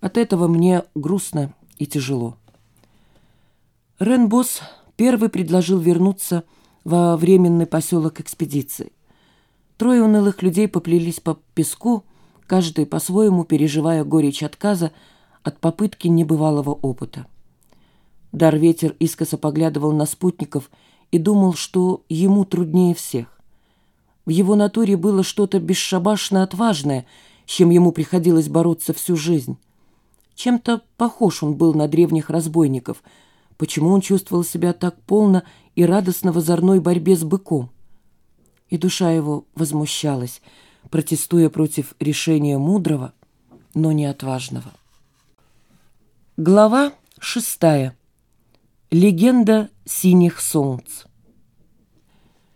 От этого мне грустно и тяжело. Ренбос первый предложил вернуться во временный поселок экспедиции. Трое унылых людей поплелись по песку, каждый по-своему переживая горечь отказа от попытки небывалого опыта. Дар-ветер искоса поглядывал на спутников и думал, что ему труднее всех. В его натуре было что-то бесшабашно отважное, с чем ему приходилось бороться всю жизнь. Чем-то похож он был на древних разбойников. Почему он чувствовал себя так полно и радостно в озорной борьбе с быком? И душа его возмущалась, протестуя против решения мудрого, но не отважного. Глава шестая. Легенда синих солнц.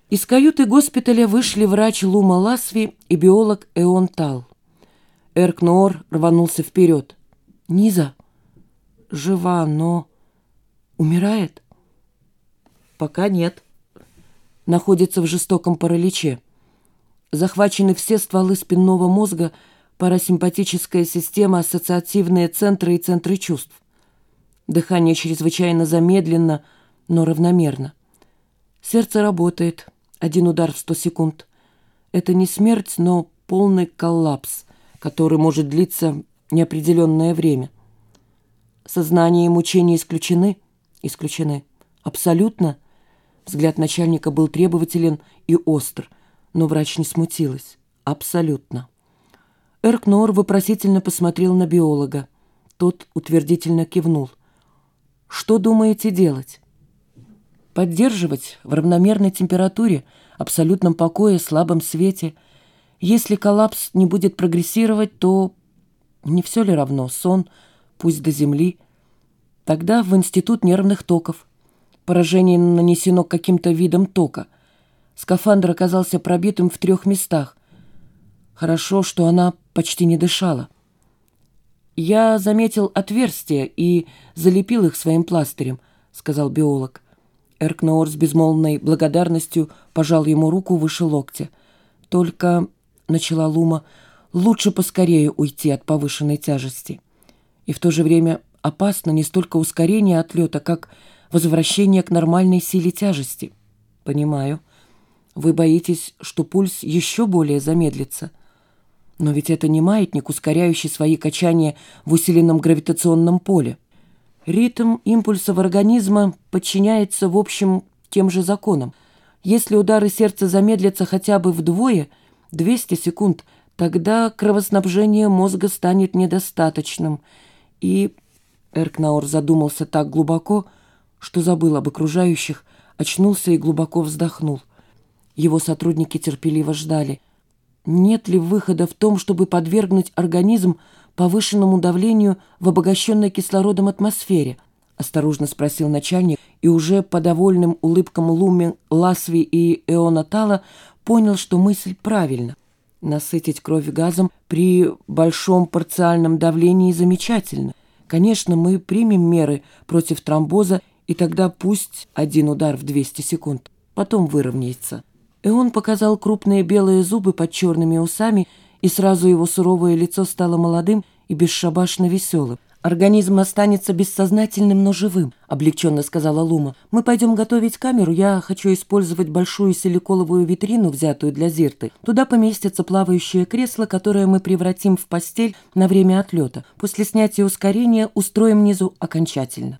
Из каюты госпиталя вышли врач Лума Ласви и биолог Эон Тал. Эркноор рванулся вперед. «Низа, жива, но умирает?» «Пока нет. Находится в жестоком параличе. Захвачены все стволы спинного мозга, парасимпатическая система, ассоциативные центры и центры чувств. Дыхание чрезвычайно замедленно, но равномерно. Сердце работает, один удар в сто секунд. Это не смерть, но полный коллапс, который может длиться неопределенное время. Сознание и мучения исключены? Исключены. Абсолютно? Взгляд начальника был требователен и остр, но врач не смутилась. Абсолютно. Эркнор вопросительно посмотрел на биолога. Тот утвердительно кивнул. «Что думаете делать?» поддерживать в равномерной температуре, абсолютном покое, слабом свете. Если коллапс не будет прогрессировать, то не все ли равно, сон, пусть до земли. Тогда в институт нервных токов. Поражение нанесено каким-то видом тока. Скафандр оказался пробитым в трех местах. Хорошо, что она почти не дышала. «Я заметил отверстия и залепил их своим пластырем», — сказал биолог. Эркноор с безмолвной благодарностью пожал ему руку выше локтя. «Только», — начала Лума, — «лучше поскорее уйти от повышенной тяжести. И в то же время опасно не столько ускорение отлета, как возвращение к нормальной силе тяжести». «Понимаю. Вы боитесь, что пульс еще более замедлится». Но ведь это не маятник, ускоряющий свои качания в усиленном гравитационном поле. Ритм импульсов организма подчиняется, в общем, тем же законам. Если удары сердца замедлятся хотя бы вдвое, 200 секунд, тогда кровоснабжение мозга станет недостаточным. И Эркнаур задумался так глубоко, что забыл об окружающих, очнулся и глубоко вздохнул. Его сотрудники терпеливо ждали. Нет ли выхода в том, чтобы подвергнуть организм повышенному давлению в обогащенной кислородом атмосфере?» — осторожно спросил начальник, и уже по довольным улыбкам Луми, Ласви и Эонатала понял, что мысль правильна. Насытить кровь газом при большом парциальном давлении замечательно. Конечно, мы примем меры против тромбоза, и тогда пусть один удар в 200 секунд, потом выровняется. Эон показал крупные белые зубы под черными усами и сразу его суровое лицо стало молодым и бесшабашно веселым. «Организм останется бессознательным, но живым», — облегченно сказала Лума. «Мы пойдем готовить камеру. Я хочу использовать большую силиколовую витрину, взятую для зирты. Туда поместится плавающее кресло, которое мы превратим в постель на время отлета. После снятия ускорения устроим внизу окончательно».